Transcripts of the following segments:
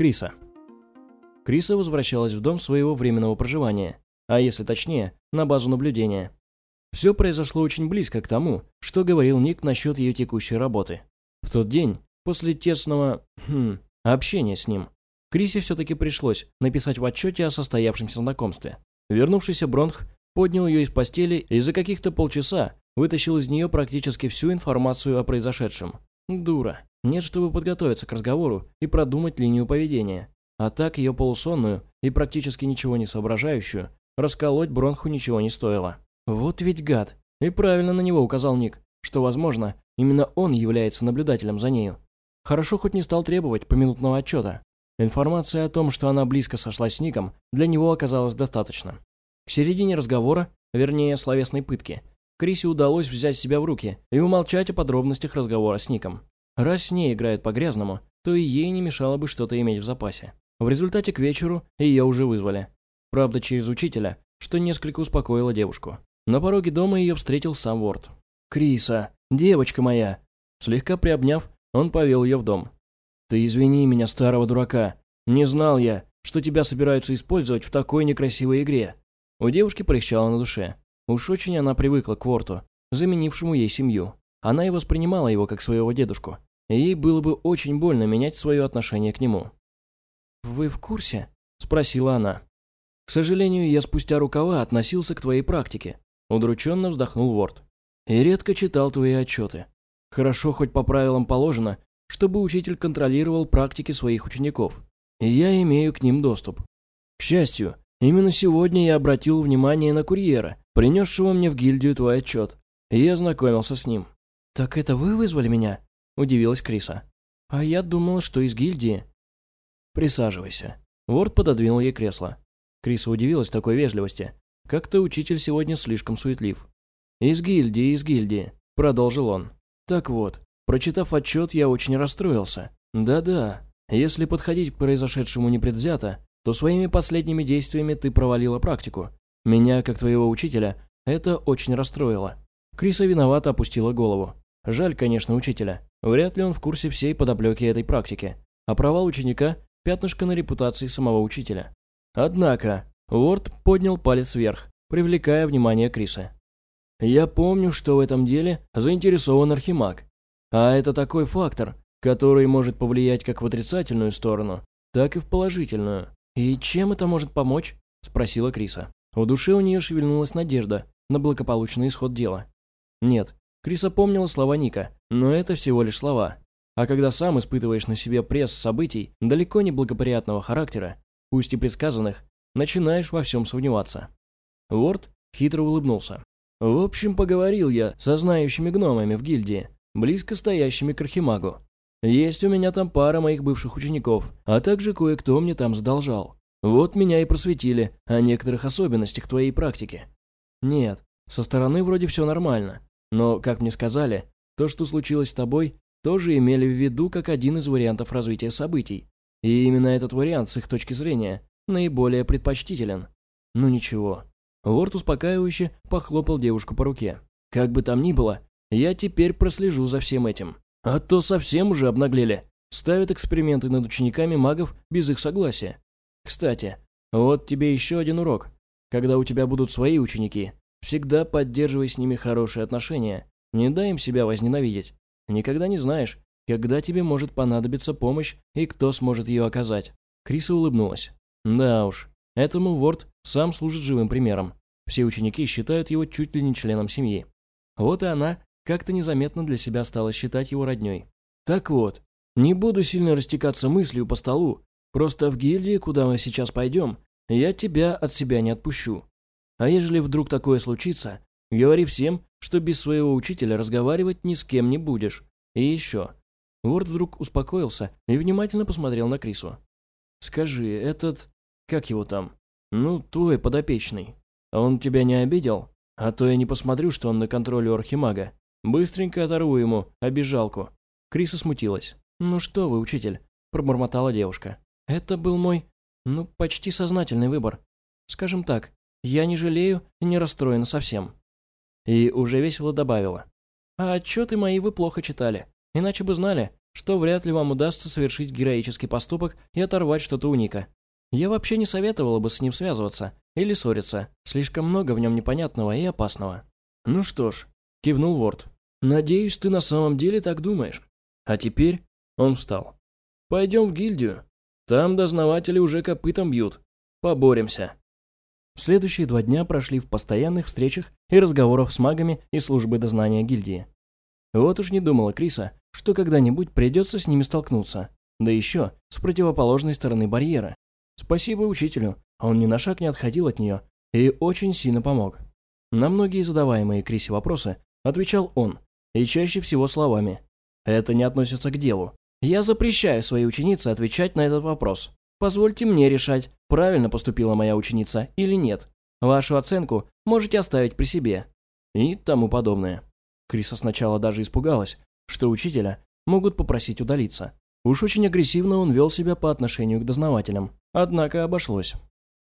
Криса. Криса возвращалась в дом своего временного проживания, а если точнее, на базу наблюдения. Все произошло очень близко к тому, что говорил Ник насчет ее текущей работы. В тот день, после тесного хм, общения с ним, Крисе все-таки пришлось написать в отчете о состоявшемся знакомстве. Вернувшийся Бронх поднял ее из постели и за каких-то полчаса вытащил из нее практически всю информацию о произошедшем. Дура. Нет, чтобы подготовиться к разговору и продумать линию поведения. А так ее полусонную и практически ничего не соображающую расколоть Бронху ничего не стоило. Вот ведь гад. И правильно на него указал Ник, что, возможно, именно он является наблюдателем за нею. Хорошо хоть не стал требовать поминутного отчета. Информация о том, что она близко сошлась с Ником, для него оказалась достаточно. К середине разговора, вернее, словесной пытки, Крисе удалось взять себя в руки и умолчать о подробностях разговора с Ником. Раз с ней играет по-грязному, то и ей не мешало бы что-то иметь в запасе. В результате к вечеру ее уже вызвали. Правда, через учителя, что несколько успокоило девушку. На пороге дома ее встретил сам Ворд. «Криса, девочка моя!» Слегка приобняв, он повел ее в дом. «Ты извини меня, старого дурака. Не знал я, что тебя собираются использовать в такой некрасивой игре». У девушки полегчало на душе. Уж очень она привыкла к Ворту, заменившему ей семью. Она и воспринимала его как своего дедушку. И ей было бы очень больно менять свое отношение к нему. «Вы в курсе?» – спросила она. «К сожалению, я спустя рукава относился к твоей практике», – удрученно вздохнул Ворд. «И редко читал твои отчеты. Хорошо, хоть по правилам положено, чтобы учитель контролировал практики своих учеников, и я имею к ним доступ. К счастью, именно сегодня я обратил внимание на курьера, принесшего мне в гильдию твой отчет, и я ознакомился с ним. «Так это вы вызвали меня?» – удивилась Криса. «А я думала, что из гильдии». «Присаживайся». Ворд пододвинул ей кресло. Криса удивилась такой вежливости. Как-то учитель сегодня слишком суетлив. «Из гильдии, из гильдии», – продолжил он. «Так вот, прочитав отчет, я очень расстроился. Да-да, если подходить к произошедшему непредвзято, то своими последними действиями ты провалила практику. Меня, как твоего учителя, это очень расстроило». Криса виновато опустила голову. Жаль, конечно, учителя. Вряд ли он в курсе всей подоплеки этой практики. А провал ученика – пятнышко на репутации самого учителя. Однако, Уорд поднял палец вверх, привлекая внимание Криса. «Я помню, что в этом деле заинтересован Архимаг. А это такой фактор, который может повлиять как в отрицательную сторону, так и в положительную. И чем это может помочь?» – спросила Криса. В душе у нее шевельнулась надежда на благополучный исход дела. Нет, Криса помнила слова Ника, но это всего лишь слова. А когда сам испытываешь на себе пресс событий далеко не благоприятного характера, пусть и предсказанных, начинаешь во всем сомневаться. Уорд хитро улыбнулся. В общем, поговорил я со знающими гномами в гильдии, близко стоящими к Архимагу. Есть у меня там пара моих бывших учеников, а также кое-кто мне там задолжал. Вот меня и просветили о некоторых особенностях твоей практики. Нет, со стороны вроде все нормально, но, как мне сказали, то, что случилось с тобой, тоже имели в виду как один из вариантов развития событий. И именно этот вариант, с их точки зрения, наиболее предпочтителен. Ну ничего. Ворд успокаивающе похлопал девушку по руке. Как бы там ни было, я теперь прослежу за всем этим. А то совсем уже обнаглели. Ставят эксперименты над учениками магов без их согласия. Кстати, вот тебе еще один урок. Когда у тебя будут свои ученики, Всегда поддерживай с ними хорошие отношения. Не дай им себя возненавидеть. Никогда не знаешь, когда тебе может понадобиться помощь и кто сможет ее оказать. Криса улыбнулась. Да уж, этому Ворд сам служит живым примером. Все ученики считают его чуть ли не членом семьи. Вот и она как-то незаметно для себя стала считать его родней. Так вот, не буду сильно растекаться мыслью по столу. Просто в гильдии, куда мы сейчас пойдем, я тебя от себя не отпущу. А ежели вдруг такое случится, говори всем, что без своего учителя разговаривать ни с кем не будешь. И еще. Ворд вдруг успокоился и внимательно посмотрел на Крису. «Скажи, этот... как его там? Ну, твой подопечный. Он тебя не обидел? А то я не посмотрю, что он на контроле у Архимага. Быстренько оторву ему обижалку». Криса смутилась. «Ну что вы, учитель?» – пробормотала девушка. «Это был мой, ну, почти сознательный выбор. Скажем так, я не жалею и не расстроена совсем». И уже весело добавила. «А отчеты мои вы плохо читали, иначе бы знали, что вряд ли вам удастся совершить героический поступок и оторвать что-то у Ника. Я вообще не советовала бы с ним связываться или ссориться. Слишком много в нем непонятного и опасного. Ну что ж, кивнул Ворд. Надеюсь, ты на самом деле так думаешь. А теперь он встал. Пойдем в гильдию. Там дознаватели уже копытом бьют. Поборемся. Следующие два дня прошли в постоянных встречах и разговорах с магами и службой дознания гильдии. Вот уж не думала Криса, что когда-нибудь придется с ними столкнуться. Да еще с противоположной стороны барьера. Спасибо учителю, он ни на шаг не отходил от нее и очень сильно помог. На многие задаваемые Крисе вопросы отвечал он, и чаще всего словами. Это не относится к делу. Я запрещаю своей ученице отвечать на этот вопрос. Позвольте мне решать, правильно поступила моя ученица или нет. Вашу оценку можете оставить при себе. И тому подобное. Криса сначала даже испугалась, что учителя могут попросить удалиться. Уж очень агрессивно он вел себя по отношению к дознавателям. Однако обошлось.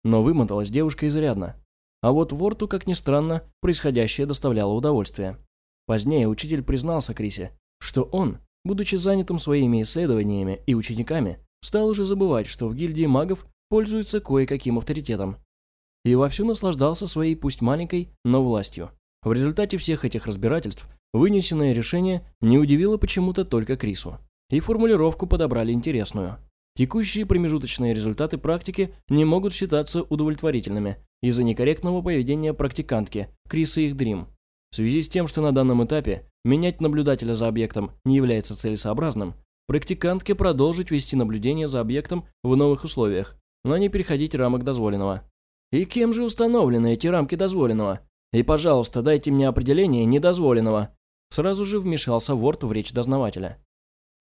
Но вымоталась девушка изрядно. А вот Ворту, как ни странно, происходящее доставляло удовольствие. Позднее учитель признался Крисе, что он, будучи занятым своими исследованиями и учениками, стал уже забывать, что в гильдии магов пользуется кое-каким авторитетом. И вовсю наслаждался своей пусть маленькой, но властью. В результате всех этих разбирательств вынесенное решение не удивило почему-то только Крису. И формулировку подобрали интересную. Текущие промежуточные результаты практики не могут считаться удовлетворительными из-за некорректного поведения практикантки Криса Ихдрим. В связи с тем, что на данном этапе менять наблюдателя за объектом не является целесообразным, практикантке продолжить вести наблюдение за объектом в новых условиях, но не переходить рамок дозволенного. И кем же установлены эти рамки дозволенного? И, пожалуйста, дайте мне определение недозволенного. Сразу же вмешался Ворд в речь дознавателя.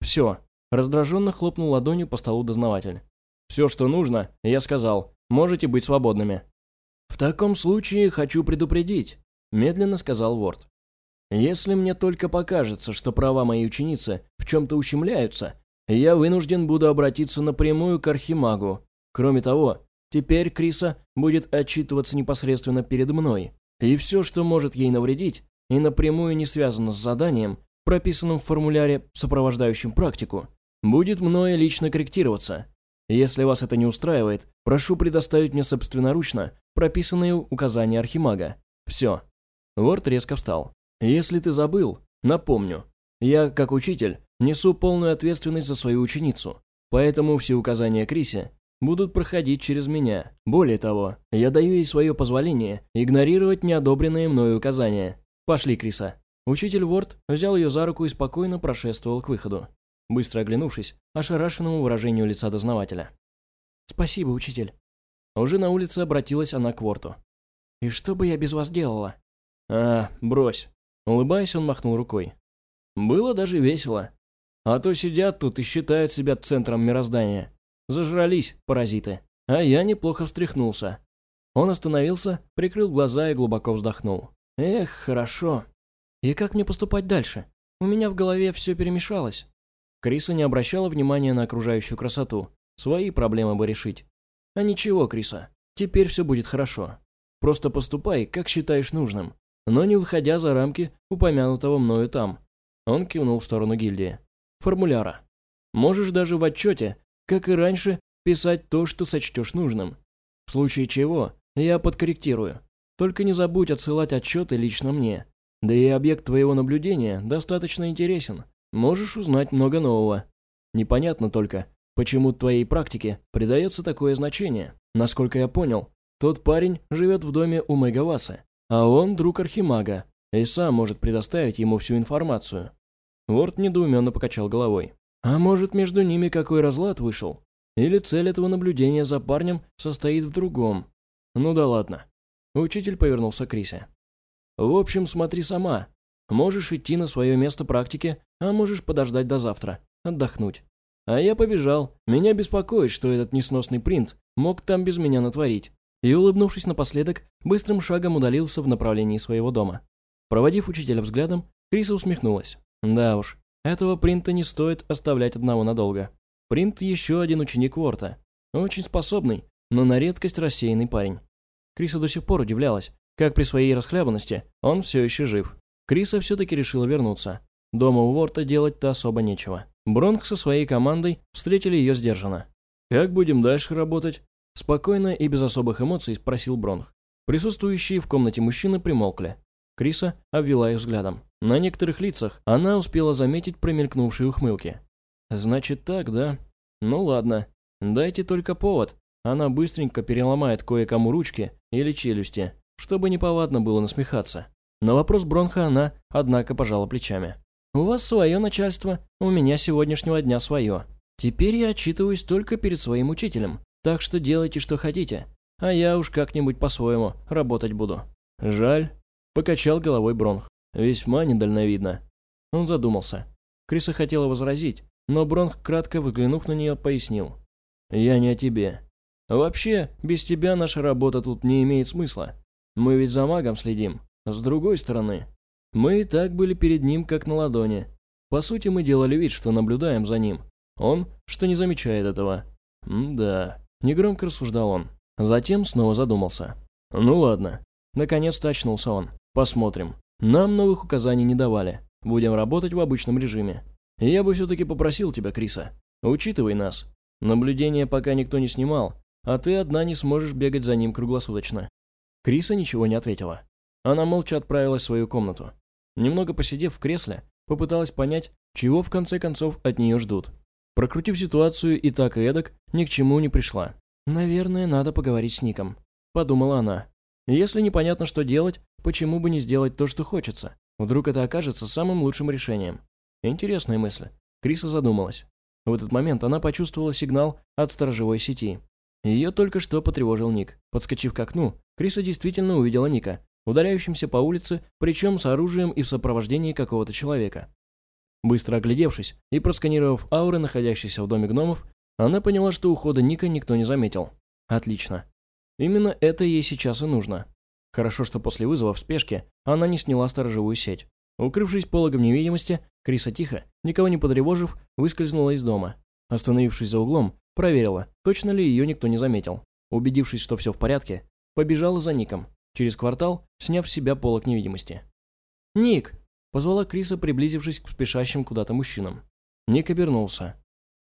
Все, Раздраженно хлопнул ладонью по столу дознаватель. «Все, что нужно, я сказал. Можете быть свободными». «В таком случае хочу предупредить», – медленно сказал Ворд. «Если мне только покажется, что права моей ученицы в чем-то ущемляются, я вынужден буду обратиться напрямую к Архимагу. Кроме того, теперь Криса будет отчитываться непосредственно перед мной, и все, что может ей навредить, и напрямую не связано с заданием, прописанным в формуляре, сопровождающем практику, будет мною лично корректироваться. Если вас это не устраивает, прошу предоставить мне собственноручно прописанные указания Архимага. Все. Ворд резко встал. Если ты забыл, напомню. Я, как учитель, несу полную ответственность за свою ученицу. Поэтому все указания Крисе будут проходить через меня. Более того, я даю ей свое позволение игнорировать неодобренные мною указания. Пошли, Криса. Учитель Ворд взял ее за руку и спокойно прошествовал к выходу быстро оглянувшись, ошарашенному выражению лица дознавателя. «Спасибо, учитель». Уже на улице обратилась она к Ворту. «И что бы я без вас делала?» «А, брось». Улыбаясь, он махнул рукой. «Было даже весело. А то сидят тут и считают себя центром мироздания. Зажрались, паразиты. А я неплохо встряхнулся». Он остановился, прикрыл глаза и глубоко вздохнул. «Эх, хорошо. И как мне поступать дальше? У меня в голове все перемешалось. Криса не обращала внимания на окружающую красоту. Свои проблемы бы решить. А ничего, Криса, теперь все будет хорошо. Просто поступай, как считаешь нужным, но не выходя за рамки упомянутого мною там. Он кивнул в сторону гильдии. Формуляра. Можешь даже в отчете, как и раньше, писать то, что сочтешь нужным. В случае чего, я подкорректирую. Только не забудь отсылать отчеты лично мне. Да и объект твоего наблюдения достаточно интересен. Можешь узнать много нового. Непонятно только, почему твоей практике придается такое значение. Насколько я понял, тот парень живет в доме у Мегавасы, а он друг Архимага и сам может предоставить ему всю информацию. Ворд недоуменно покачал головой. А может, между ними какой разлад вышел? Или цель этого наблюдения за парнем состоит в другом? Ну да ладно. Учитель повернулся к Рисе. В общем, смотри сама. Можешь идти на свое место практики, а можешь подождать до завтра, отдохнуть. А я побежал. Меня беспокоит, что этот несносный принт мог там без меня натворить. И, улыбнувшись напоследок, быстрым шагом удалился в направлении своего дома. Проводив учителя взглядом, Криса усмехнулась. Да уж, этого принта не стоит оставлять одного надолго. Принт еще один ученик Ворта. Очень способный, но на редкость рассеянный парень. Криса до сих пор удивлялась, как при своей расхлябанности он все еще жив. Криса все-таки решила вернуться. Дома у Ворта делать-то особо нечего. Бронх со своей командой встретили ее сдержанно. «Как будем дальше работать?» Спокойно и без особых эмоций спросил Бронх. Присутствующие в комнате мужчины примолкли. Криса обвела их взглядом. На некоторых лицах она успела заметить промелькнувшие ухмылки. «Значит так, да? Ну ладно. Дайте только повод. Она быстренько переломает кое-кому ручки или челюсти, чтобы неповадно было насмехаться». На вопрос Бронха она, однако, пожала плечами. «У вас свое начальство, у меня сегодняшнего дня свое. Теперь я отчитываюсь только перед своим учителем, так что делайте, что хотите, а я уж как-нибудь по-своему работать буду». «Жаль», — покачал головой Бронх. «Весьма недальновидно». Он задумался. Криса хотела возразить, но Бронх, кратко выглянув на нее, пояснил. «Я не о тебе. Вообще, без тебя наша работа тут не имеет смысла. Мы ведь за магом следим. С другой стороны, мы и так были перед ним как на ладони. По сути, мы делали вид, что наблюдаем за ним. Он, что не замечает этого. М-да. Негромко рассуждал он. Затем снова задумался. Ну ладно. Наконец-то очнулся он. Посмотрим. Нам новых указаний не давали. Будем работать в обычном режиме. Я бы все-таки попросил тебя, Криса. Учитывай нас. Наблюдение пока никто не снимал, а ты одна не сможешь бегать за ним круглосуточно. Криса ничего не ответила. Она молча отправилась в свою комнату. Немного посидев в кресле, попыталась понять, чего в конце концов от нее ждут. Прокрутив ситуацию и так и эдак, ни к чему не пришла. «Наверное, надо поговорить с Ником», – подумала она. «Если непонятно, что делать, почему бы не сделать то, что хочется? Вдруг это окажется самым лучшим решением?» Интересная мысль. Криса задумалась. В этот момент она почувствовала сигнал от сторожевой сети. Ее только что потревожил Ник. Подскочив к окну, Криса действительно увидела Ника, удаляющимся по улице, причем с оружием и в сопровождении какого-то человека. Быстро оглядевшись и просканировав ауры, находящиеся в доме гномов, она поняла, что ухода Ника никто не заметил. Отлично. Именно это ей сейчас и нужно. Хорошо, что после вызова в спешке она не сняла сторожевую сеть. Укрывшись пологом невидимости, Криса тихо, никого не потревожив, выскользнула из дома. Остановившись за углом, проверила, точно ли ее никто не заметил. Убедившись, что все в порядке, побежала за Ником, через квартал, сняв с себя полок невидимости. «Ник!» – позвала Криса, приблизившись к спешащим куда-то мужчинам. Ник обернулся.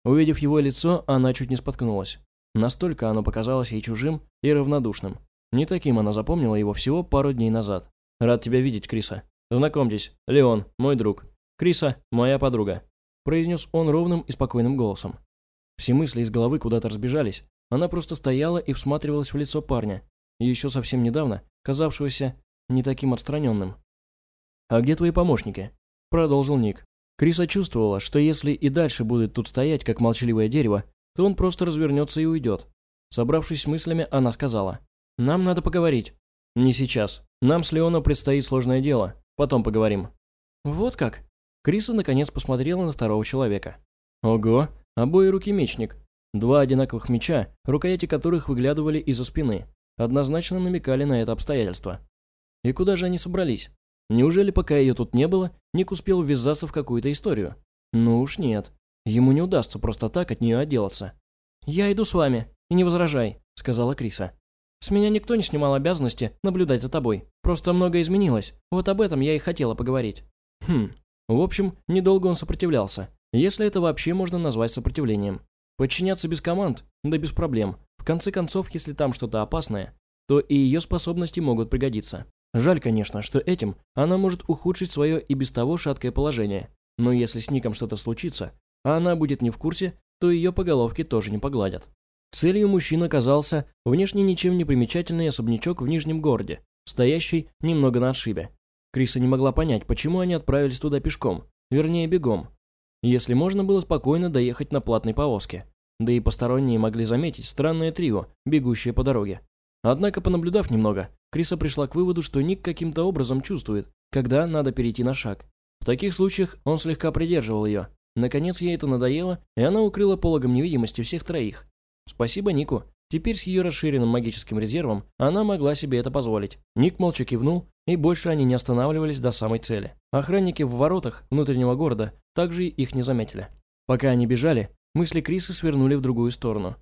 Увидев его лицо, она чуть не споткнулась. Настолько оно показалось ей чужим и равнодушным. Не таким она запомнила его всего пару дней назад. «Рад тебя видеть, Криса. Знакомьтесь, Леон, мой друг. Криса, моя подруга», – произнес он ровным и спокойным голосом. Все мысли из головы куда-то разбежались. Она просто стояла и всматривалась в лицо парня, еще совсем недавно казавшегося не таким отстраненным. «А где твои помощники?» – продолжил Ник. Криса чувствовала, что если и дальше будет тут стоять, как молчаливое дерево, то он просто развернется и уйдет. Собравшись с мыслями, она сказала, «Нам надо поговорить». «Не сейчас. Нам с Леоном предстоит сложное дело. Потом поговорим». «Вот как?» Криса наконец посмотрела на второго человека. «Ого, обои руки мечник. Два одинаковых меча, рукояти которых выглядывали из-за спины однозначно намекали на это обстоятельство. И куда же они собрались? Неужели пока ее тут не было, Ник успел ввязаться в какую-то историю? Ну уж нет. Ему не удастся просто так от нее отделаться. «Я иду с вами, и не возражай», — сказала Криса. «С меня никто не снимал обязанности наблюдать за тобой. Просто многое изменилось. Вот об этом я и хотела поговорить». Хм. В общем, недолго он сопротивлялся, если это вообще можно назвать сопротивлением. Подчиняться без команд? Да без проблем. В конце концов, если там что-то опасное, то и ее способности могут пригодиться. Жаль, конечно, что этим она может ухудшить свое и без того шаткое положение. Но если с Ником что-то случится, а она будет не в курсе, то ее по головке тоже не погладят. Целью мужчин оказался внешне ничем не примечательный особнячок в Нижнем городе, стоящий немного на отшибе. Криса не могла понять, почему они отправились туда пешком, вернее бегом, если можно было спокойно доехать на платной повозке. Да и посторонние могли заметить странное трио, бегущее по дороге. Однако, понаблюдав немного, Криса пришла к выводу, что Ник каким-то образом чувствует, когда надо перейти на шаг. В таких случаях он слегка придерживал ее. Наконец ей это надоело, и она укрыла пологом невидимости всех троих. Спасибо Нику. Теперь с ее расширенным магическим резервом она могла себе это позволить. Ник молча кивнул, и больше они не останавливались до самой цели. Охранники в воротах внутреннего города также их не заметили. Пока они бежали, мысли Крисы свернули в другую сторону.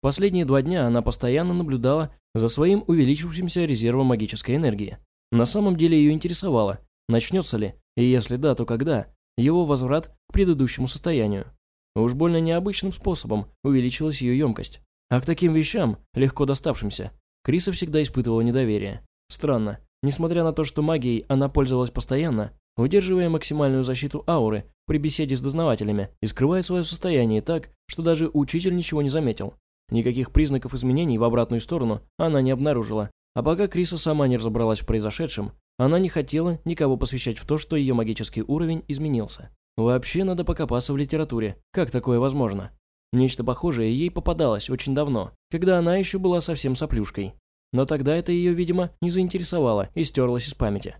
Последние два дня она постоянно наблюдала за своим увеличившимся резервом магической энергии. На самом деле ее интересовало, начнется ли, и если да, то когда, его возврат к предыдущему состоянию. Уж больно необычным способом увеличилась ее емкость. А к таким вещам, легко доставшимся, Криса всегда испытывала недоверие. Странно, несмотря на то, что магией она пользовалась постоянно, удерживая максимальную защиту ауры при беседе с дознавателями и скрывая свое состояние так, что даже учитель ничего не заметил. Никаких признаков изменений в обратную сторону она не обнаружила. А пока Криса сама не разобралась в произошедшем, она не хотела никого посвящать в то, что ее магический уровень изменился. Вообще надо покопаться в литературе. Как такое возможно? Нечто похожее ей попадалось очень давно, когда она еще была совсем соплюшкой. Но тогда это ее, видимо, не заинтересовало и стерлось из памяти.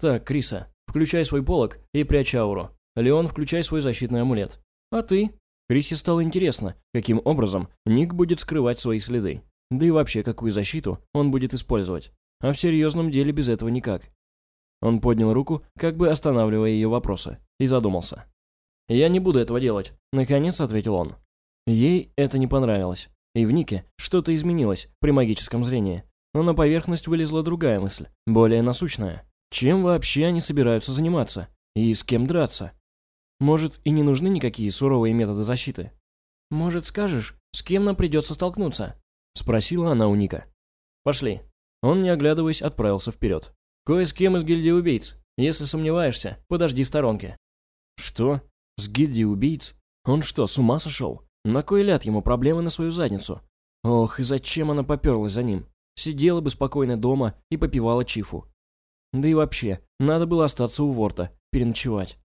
Так, Криса, включай свой полог и прячь ауру. Леон, включай свой защитный амулет. А ты? Крисе стало интересно, каким образом Ник будет скрывать свои следы. Да и вообще, какую защиту он будет использовать. А в серьезном деле без этого никак. Он поднял руку, как бы останавливая ее вопросы, и задумался. «Я не буду этого делать», — наконец ответил он. Ей это не понравилось. И в Нике что-то изменилось при магическом зрении. Но на поверхность вылезла другая мысль, более насущная. Чем вообще они собираются заниматься? И с кем драться? Может, и не нужны никакие суровые методы защиты? «Может, скажешь, с кем нам придется столкнуться?» — спросила она у Ника. «Пошли». Он, не оглядываясь, отправился вперед. «Кое с кем из гильдии убийц. Если сомневаешься, подожди в сторонке». «Что? С гильдии убийц? Он что, с ума сошел? На кой ляд ему проблемы на свою задницу? Ох, и зачем она поперлась за ним? Сидела бы спокойно дома и попивала чифу. Да и вообще, надо было остаться у Ворта, переночевать.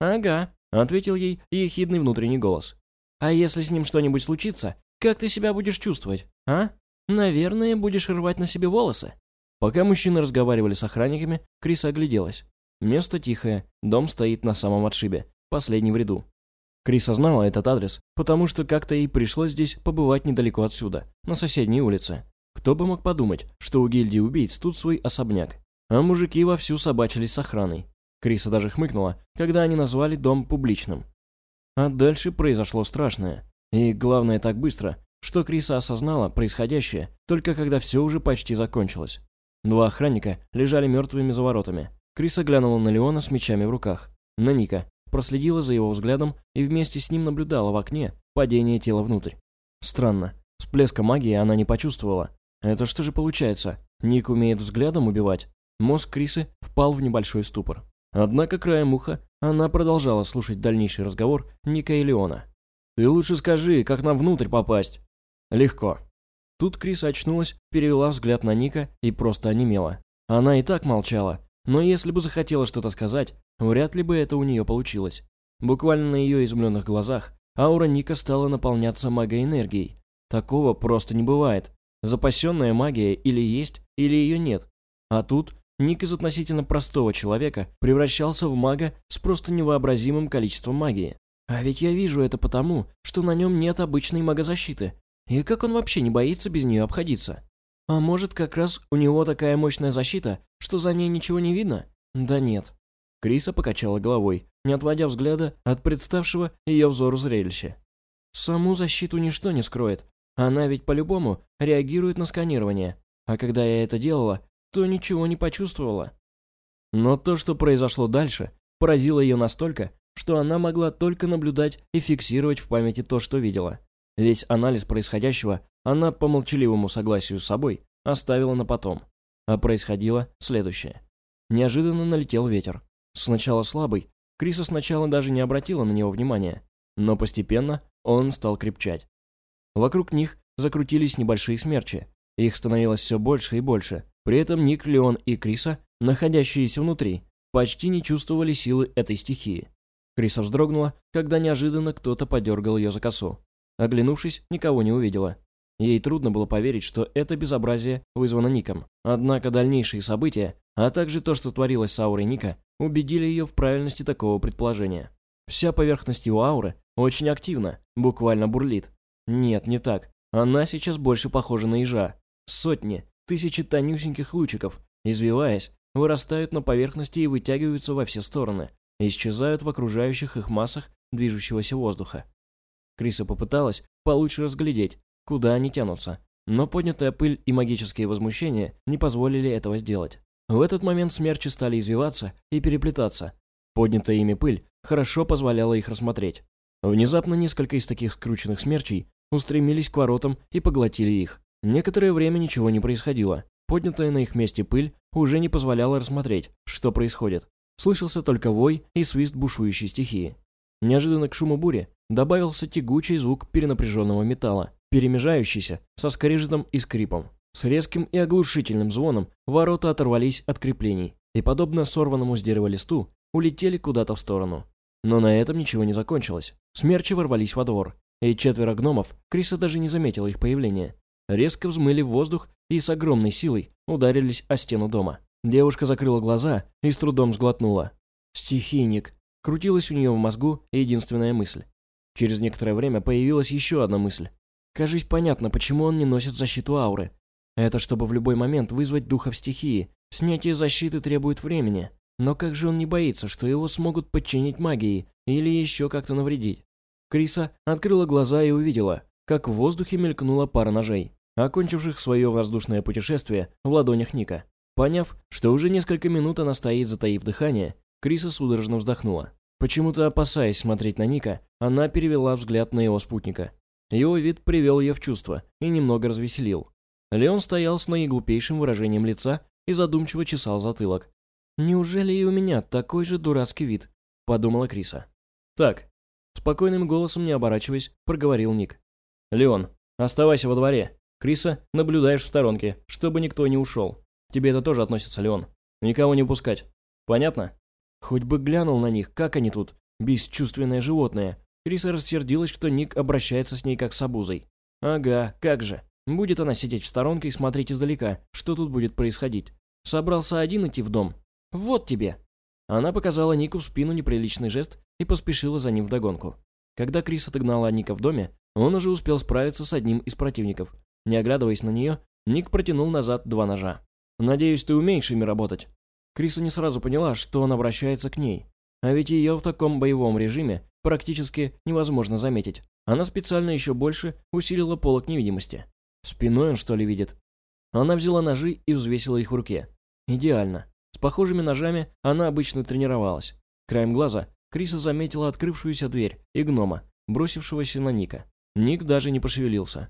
«Ага», — ответил ей ехидный внутренний голос. «А если с ним что-нибудь случится, как ты себя будешь чувствовать, а? Наверное, будешь рвать на себе волосы». Пока мужчины разговаривали с охранниками, Криса огляделась. Место тихое, дом стоит на самом отшибе, последний в ряду. Криса знала этот адрес, потому что как-то ей пришлось здесь побывать недалеко отсюда, на соседней улице. Кто бы мог подумать, что у гильдии убийц тут свой особняк. А мужики вовсю собачились с охраной. Криса даже хмыкнула, когда они назвали дом публичным. А дальше произошло страшное. И главное так быстро, что Криса осознала происходящее, только когда все уже почти закончилось. Два охранника лежали мертвыми за воротами. Криса глянула на Леона с мечами в руках, на Ника, проследила за его взглядом и вместе с ним наблюдала в окне падение тела внутрь. Странно, всплеска магии она не почувствовала. Это что же получается? Ник умеет взглядом убивать? Мозг Крисы впал в небольшой ступор. Однако краем уха она продолжала слушать дальнейший разговор Ника и Леона. «Ты лучше скажи, как нам внутрь попасть?» «Легко». Тут Криса очнулась, перевела взгляд на Ника и просто онемела. Она и так молчала, но если бы захотела что-то сказать, вряд ли бы это у нее получилось. Буквально на ее изумленных глазах аура Ника стала наполняться магоэнергией. Такого просто не бывает. Запасенная магия или есть, или ее нет. А тут Ник из относительно простого человека превращался в мага с просто невообразимым количеством магии. А ведь я вижу это потому, что на нем нет обычной магозащиты. И как он вообще не боится без нее обходиться? А может, как раз у него такая мощная защита, что за ней ничего не видно? Да нет. Криса покачала головой, не отводя взгляда от представшего ее взору зрелища. Саму защиту ничто не скроет. Она ведь по-любому реагирует на сканирование. А когда я это делала, то ничего не почувствовала. Но то, что произошло дальше, поразило ее настолько, что она могла только наблюдать и фиксировать в памяти то, что видела. Весь анализ происходящего она по молчаливому согласию с собой оставила на потом. А происходило следующее. Неожиданно налетел ветер. Сначала слабый, Криса сначала даже не обратила на него внимания, но постепенно он стал крепчать. Вокруг них закрутились небольшие смерчи, их становилось все больше и больше. При этом Ник, Леон и Криса, находящиеся внутри, почти не чувствовали силы этой стихии. Криса вздрогнула, когда неожиданно кто-то подергал ее за косу. Оглянувшись, никого не увидела. Ей трудно было поверить, что это безобразие вызвано Ником. Однако дальнейшие события, а также то, что творилось с аурой Ника, убедили ее в правильности такого предположения. Вся поверхность его ауры очень активна, буквально бурлит. Нет, не так. Она сейчас больше похожа на ежа. Сотни, тысячи тонюсеньких лучиков, извиваясь, вырастают на поверхности и вытягиваются во все стороны, исчезают в окружающих их массах движущегося воздуха. Криса попыталась получше разглядеть, куда они тянутся, но поднятая пыль и магические возмущения не позволили этого сделать. В этот момент смерчи стали извиваться и переплетаться. Поднятая ими пыль хорошо позволяла их рассмотреть. Внезапно несколько из таких скрученных смерчей устремились к воротам и поглотили их. Некоторое время ничего не происходило. Поднятая на их месте пыль уже не позволяла рассмотреть, что происходит. Слышался только вой и свист бушующей стихии. Неожиданно к шуму бури добавился тягучий звук перенапряженного металла, перемежающийся со скрежетом и скрипом. С резким и оглушительным звоном ворота оторвались от креплений и, подобно сорванному с дерева листу, улетели куда-то в сторону. Но на этом ничего не закончилось. Смерчи ворвались во двор, и четверо гномов, Криса даже не заметила их появления, резко взмыли в воздух и с огромной силой ударились о стену дома. Девушка закрыла глаза и с трудом сглотнула. «Стихийник!» Крутилась у нее в мозгу единственная мысль. Через некоторое время появилась еще одна мысль. Кажись, понятно, почему он не носит защиту ауры. Это чтобы в любой момент вызвать духов стихии. Снятие защиты требует времени. Но как же он не боится, что его смогут подчинить магией или еще как-то навредить? Криса открыла глаза и увидела, как в воздухе мелькнула пара ножей, окончивших свое воздушное путешествие в ладонях Ника. Поняв, что уже несколько минут она стоит, затаив дыхание, Криса судорожно вздохнула. Почему-то опасаясь смотреть на Ника, она перевела взгляд на его спутника. Его вид привел ее в чувство и немного развеселил. Леон стоял с наиглупейшим выражением лица и задумчиво чесал затылок, «Неужели и у меня такой же дурацкий вид?» – подумала Криса. «Так», – спокойным голосом не оборачиваясь, проговорил Ник. «Леон, оставайся во дворе. Криса, наблюдаешь в сторонке, чтобы никто не ушел. Тебе это тоже относится, Леон. Никого не упускать. Понятно?» Хоть бы глянул на них, как они тут, бесчувственное животное. Криса рассердилась, что Ник обращается с ней как с обузой. «Ага, как же. Будет она сидеть в сторонке и смотреть издалека, что тут будет происходить. Собрался один идти в дом, «Вот тебе!» Она показала Нику в спину неприличный жест и поспешила за ним вдогонку. Когда Крис отогнала Ника в доме, он уже успел справиться с одним из противников. Не оглядываясь на нее, Ник протянул назад два ножа. «Надеюсь, ты умеешь ими работать?» Криса не сразу поняла, что он обращается к ней. А ведь ее в таком боевом режиме практически невозможно заметить. Она специально еще больше усилила полок невидимости. Спиной он, что ли, видит? Она взяла ножи и взвесила их в руке. Идеально. С похожими ножами она обычно тренировалась. Краем глаза Криса заметила открывшуюся дверь и гнома, бросившегося на Ника. Ник даже не пошевелился.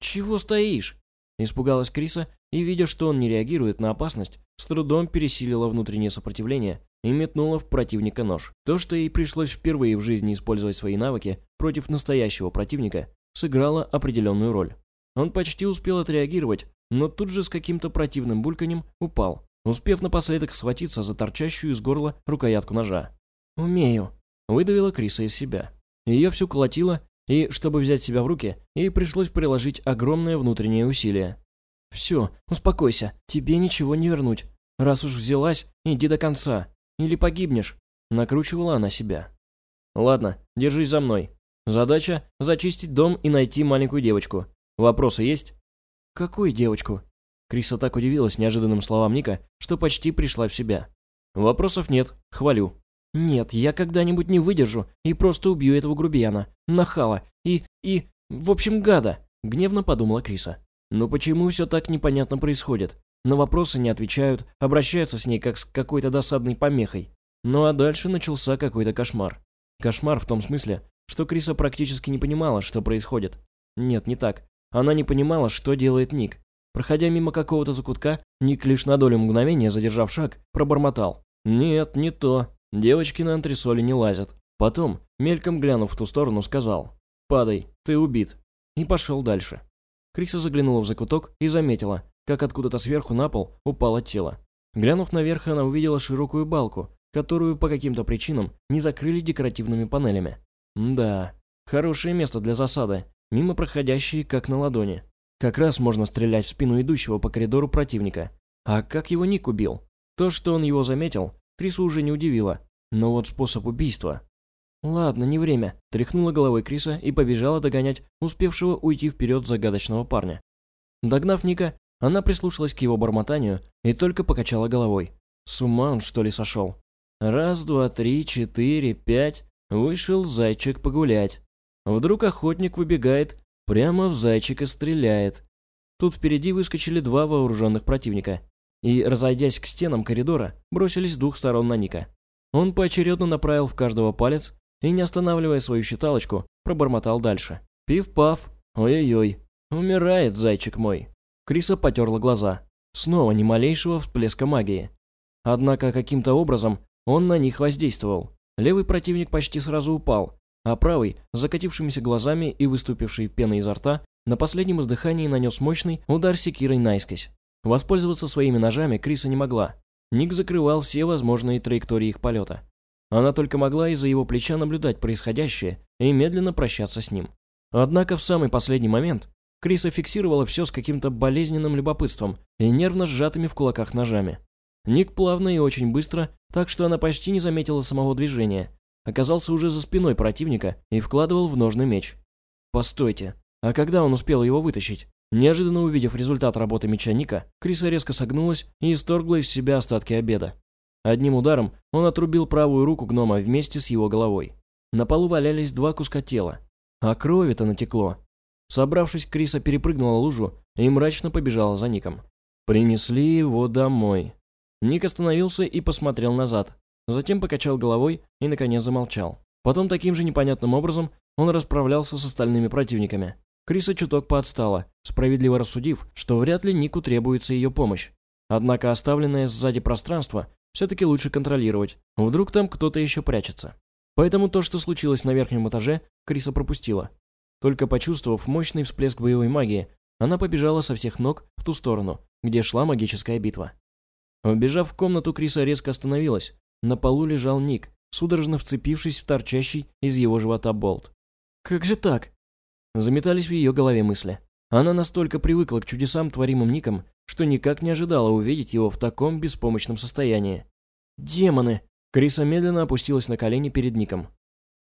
«Чего стоишь?» Испугалась Криса и, видя, что он не реагирует на опасность, с трудом пересилила внутреннее сопротивление и метнула в противника нож. То, что ей пришлось впервые в жизни использовать свои навыки против настоящего противника, сыграло определенную роль. Он почти успел отреагировать, но тут же с каким-то противным бульканем упал, успев напоследок схватиться за торчащую из горла рукоятку ножа. «Умею», — выдавила Криса из себя. Ее всю колотило, и, чтобы взять себя в руки, ей пришлось приложить огромное внутреннее усилие. «Все, успокойся, тебе ничего не вернуть. Раз уж взялась, иди до конца. Или погибнешь», — накручивала она себя. «Ладно, держись за мной. Задача — зачистить дом и найти маленькую девочку. Вопросы есть?» «Какую девочку?» Криса так удивилась неожиданным словам Ника, что почти пришла в себя. «Вопросов нет, хвалю». «Нет, я когда-нибудь не выдержу и просто убью этого грубияна, нахала и... и... в общем, гада», — гневно подумала Криса. «Но почему все так непонятно происходит? На вопросы не отвечают, обращаются с ней как с какой-то досадной помехой. Ну а дальше начался какой-то кошмар. Кошмар в том смысле, что Криса практически не понимала, что происходит. Нет, не так. Она не понимала, что делает Ник. Проходя мимо какого-то закутка, Ник лишь на долю мгновения, задержав шаг, пробормотал. «Нет, не то. Девочки на антресоли не лазят». Потом, мельком глянув в ту сторону, сказал. «Падай, ты убит». И пошел дальше. Криса заглянула в закуток и заметила, как откуда-то сверху на пол упало тело. Глянув наверх, она увидела широкую балку, которую по каким-то причинам не закрыли декоративными панелями. Да, хорошее место для засады, мимо проходящие как на ладони. Как раз можно стрелять в спину идущего по коридору противника. А как его Ник убил? То, что он его заметил, Крису уже не удивило. Но вот способ убийства... «Ладно, не время», – тряхнула головой Криса и побежала догонять успевшего уйти вперед загадочного парня. Догнав Ника, она прислушалась к его бормотанию и только покачала головой. С ума он, что ли, сошел? Раз, два, три, четыре, пять. Вышел зайчик погулять. Вдруг охотник выбегает Прямо в зайчика стреляет. Тут впереди выскочили два вооруженных противника. И, разойдясь к стенам коридора, бросились с двух сторон на Ника. Он поочередно направил в каждого палец и, не останавливая свою считалочку, пробормотал дальше. «Пив-паф! Ой-ой-ой! Умирает зайчик мой!» Криса потерла глаза. Снова ни малейшего всплеска магии. Однако каким-то образом он на них воздействовал. Левый противник почти сразу упал, а правый, с закатившимися глазами и выступивший пеной изо рта, на последнем издыхании нанес мощный удар секирой наискось. Воспользоваться своими ножами Криса не могла. Ник закрывал все возможные траектории их полета. Она только могла из-за его плеча наблюдать происходящее и медленно прощаться с ним. Однако в самый последний момент Криса фиксировала все с каким-то болезненным любопытством и нервно сжатыми в кулаках ножами. Ник плавно и очень быстро, так что она почти не заметила самого движения, оказался уже за спиной противника и вкладывал в ножный меч. Постойте, а когда он успел его вытащить? Неожиданно увидев результат работы меча Ника, Криса резко согнулась и исторгла из себя остатки обеда. Одним ударом он отрубил правую руку гнома вместе с его головой. На полу валялись два куска тела. А крови-то натекло. Собравшись, Криса перепрыгнула лужу и мрачно побежала за Ником. Принесли его домой. Ник остановился и посмотрел назад. Затем покачал головой и, наконец, замолчал. Потом таким же непонятным образом он расправлялся с остальными противниками. Криса чуток поотстала, справедливо рассудив, что вряд ли Нику требуется ее помощь. Однако оставленное сзади пространство все-таки лучше контролировать, вдруг там кто-то еще прячется. Поэтому то, что случилось на верхнем этаже, Криса пропустила. Только почувствовав мощный всплеск боевой магии, она побежала со всех ног в ту сторону, где шла магическая битва. Вбежав в комнату, Криса резко остановилась. На полу лежал Ник, судорожно вцепившись в торчащий из его живота болт. «Как же так?» Заметались в ее голове мысли. Она настолько привыкла к чудесам, творимым Ником, что никак не ожидала увидеть его в таком беспомощном состоянии. «Демоны!» Криса медленно опустилась на колени перед Ником.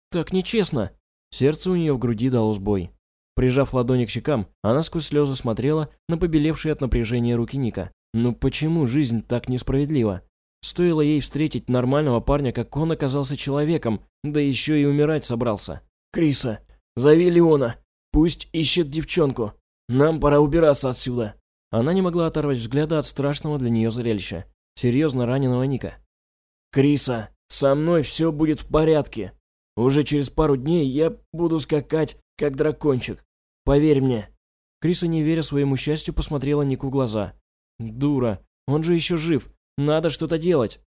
«Так нечестно!» Сердце у нее в груди дало сбой. Прижав ладони к щекам, она сквозь слезы смотрела на побелевшие от напряжения руки Ника. Ну почему жизнь так несправедлива? Стоило ей встретить нормального парня, как он оказался человеком, да еще и умирать собрался. «Криса, зови Леона!» Пусть ищет девчонку. Нам пора убираться отсюда». Она не могла оторвать взгляда от страшного для нее зрелища. Серьезно раненого Ника. «Криса, со мной все будет в порядке. Уже через пару дней я буду скакать, как дракончик. Поверь мне». Криса, не веря своему счастью, посмотрела Нику в глаза. «Дура, он же еще жив. Надо что-то делать».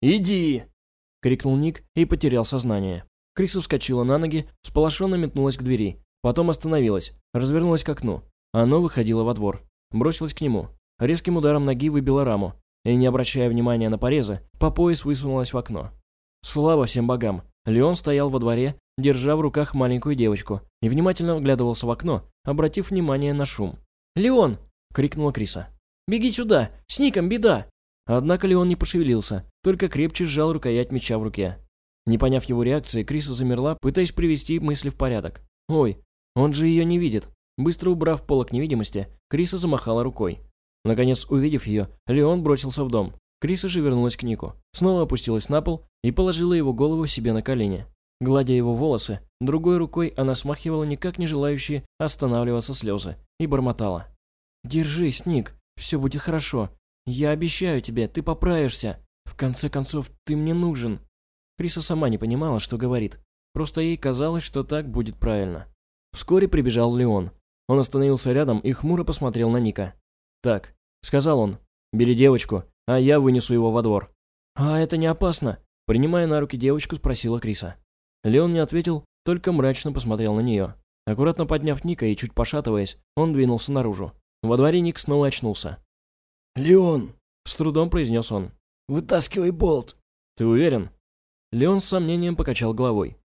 «Иди!» — крикнул Ник и потерял сознание. Криса вскочила на ноги, сполошенно метнулась к двери. Потом остановилась, развернулась к окну. Оно выходило во двор. Бросилась к нему. Резким ударом ноги выбила раму. И, не обращая внимания на порезы, по пояс высунулась в окно. Слава всем богам! Леон стоял во дворе, держа в руках маленькую девочку, и внимательно вглядывался в окно, обратив внимание на шум. «Леон!» — крикнула Криса. «Беги сюда! С Ником беда!» Однако Леон не пошевелился, только крепче сжал рукоять меча в руке. Не поняв его реакции, Криса замерла, пытаясь привести мысли в порядок. «Ой, он же ее не видит. Быстро убрав полок невидимости, Криса замахала рукой. Наконец, увидев ее, Леон бросился в дом. Криса же вернулась к Нику. Снова опустилась на пол и положила его голову себе на колени. Гладя его волосы, другой рукой она смахивала никак не желающие останавливаться слезы и бормотала. «Держись, Ник, все будет хорошо. Я обещаю тебе, ты поправишься. В конце концов, ты мне нужен». Криса сама не понимала, что говорит. Просто ей казалось, что так будет правильно. Вскоре прибежал Леон. Он остановился рядом и хмуро посмотрел на Ника. «Так», — сказал он, — «бери девочку, а я вынесу его во двор». «А это не опасно?» Принимая на руки девочку, спросила Криса. Леон не ответил, только мрачно посмотрел на нее. Аккуратно подняв Ника и чуть пошатываясь, он двинулся наружу. Во дворе Ник снова очнулся. «Леон!» — с трудом произнес он. «Вытаскивай болт!» «Ты уверен?» Леон с сомнением покачал головой.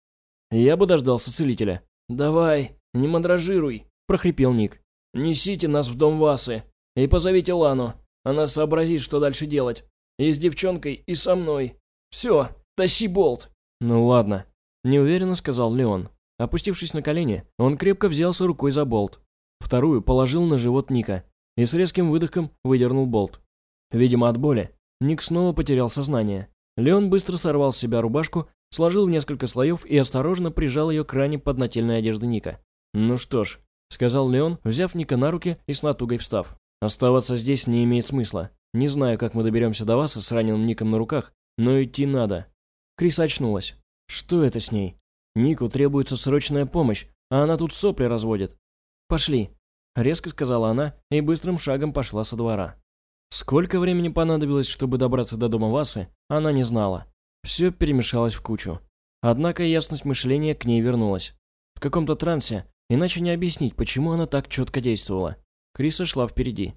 «Я бы дождался целителя. «Давай, не мандражируй», — прохрипел Ник. «Несите нас в дом Васы и позовите Лану. Она сообразит, что дальше делать. И с девчонкой, и со мной. Все, тащи болт». «Ну ладно», — неуверенно сказал Леон. Опустившись на колени, он крепко взялся рукой за болт. Вторую положил на живот Ника и с резким выдохом выдернул болт. Видимо, от боли, Ник снова потерял сознание. Леон быстро сорвал с себя рубашку сложил в несколько слоев и осторожно прижал ее к ране под нательной одежды Ника. «Ну что ж», — сказал Леон, взяв Ника на руки и с натугой встав. «Оставаться здесь не имеет смысла. Не знаю, как мы доберемся до вас с раненым Ником на руках, но идти надо». Крис очнулась. Что это с ней? Нику требуется срочная помощь, а она тут сопли разводит. Пошли, резко сказала она и быстрым шагом пошла со двора. Сколько времени понадобилось, чтобы добраться до дома Васы, она не знала. Все перемешалось в кучу. Однако ясность мышления к ней вернулась. В каком-то трансе, иначе не объяснить, почему она так четко действовала. Криса шла впереди.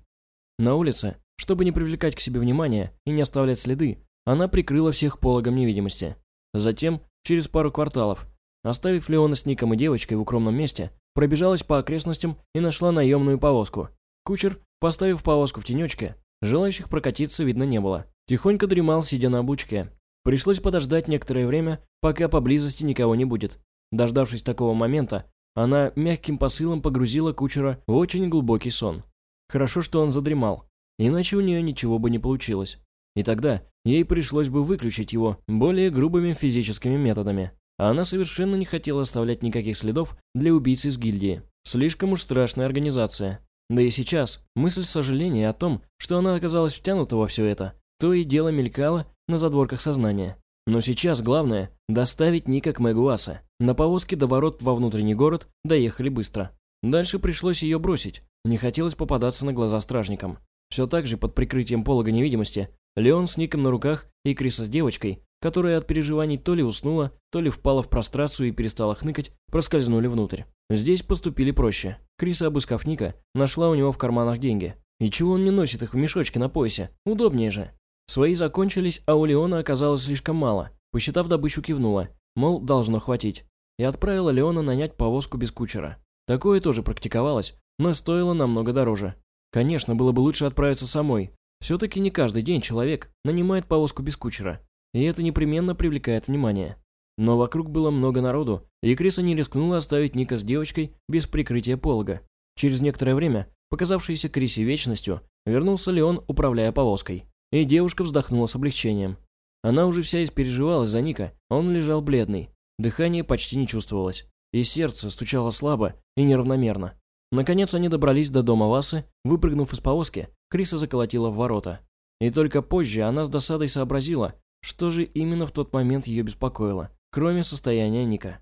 На улице, чтобы не привлекать к себе внимания и не оставлять следы, она прикрыла всех пологом невидимости. Затем, через пару кварталов, оставив Леона с Ником и девочкой в укромном месте, пробежалась по окрестностям и нашла наемную повозку. Кучер, поставив повозку в тенечке, желающих прокатиться видно не было. Тихонько дремал, сидя на облучке. Пришлось подождать некоторое время, пока поблизости никого не будет. Дождавшись такого момента, она мягким посылом погрузила кучера в очень глубокий сон. Хорошо, что он задремал, иначе у нее ничего бы не получилось. И тогда ей пришлось бы выключить его более грубыми физическими методами. А она совершенно не хотела оставлять никаких следов для убийц из гильдии. Слишком уж страшная организация. Да и сейчас мысль сожаления о том, что она оказалась втянута во все это, то и дело мелькала на задворках сознания. Но сейчас главное – доставить Ника к Мегуаса. На повозке до ворот во внутренний город доехали быстро. Дальше пришлось ее бросить. Не хотелось попадаться на глаза стражникам. Все так же под прикрытием полога невидимости Леон с Ником на руках и Криса с девочкой, которая от переживаний то ли уснула, то ли впала в прострацию и перестала хныкать, проскользнули внутрь. Здесь поступили проще. Криса, обыскав Ника, нашла у него в карманах деньги. И чего он не носит их в мешочке на поясе? Удобнее же. Свои закончились, а у Леона оказалось слишком мало. Посчитав добычу, кивнула, мол, должно хватить. И отправила Леона нанять повозку без кучера. Такое тоже практиковалось, но стоило намного дороже. Конечно, было бы лучше отправиться самой. Все-таки не каждый день человек нанимает повозку без кучера. И это непременно привлекает внимание. Но вокруг было много народу, и Криса не рискнула оставить Ника с девочкой без прикрытия полога. Через некоторое время, показавшееся Крисе вечностью, вернулся Леон, управляя повозкой. И девушка вздохнула с облегчением. Она уже вся испереживалась за Ника, он лежал бледный. Дыхание почти не чувствовалось. И сердце стучало слабо и неравномерно. Наконец они добрались до дома Васы, выпрыгнув из повозки, Криса заколотила в ворота. И только позже она с досадой сообразила, что же именно в тот момент ее беспокоило, кроме состояния Ника.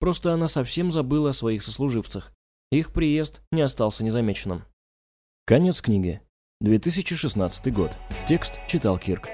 Просто она совсем забыла о своих сослуживцах. Их приезд не остался незамеченным. Конец книги. 2016 год. Текст читал Кирк.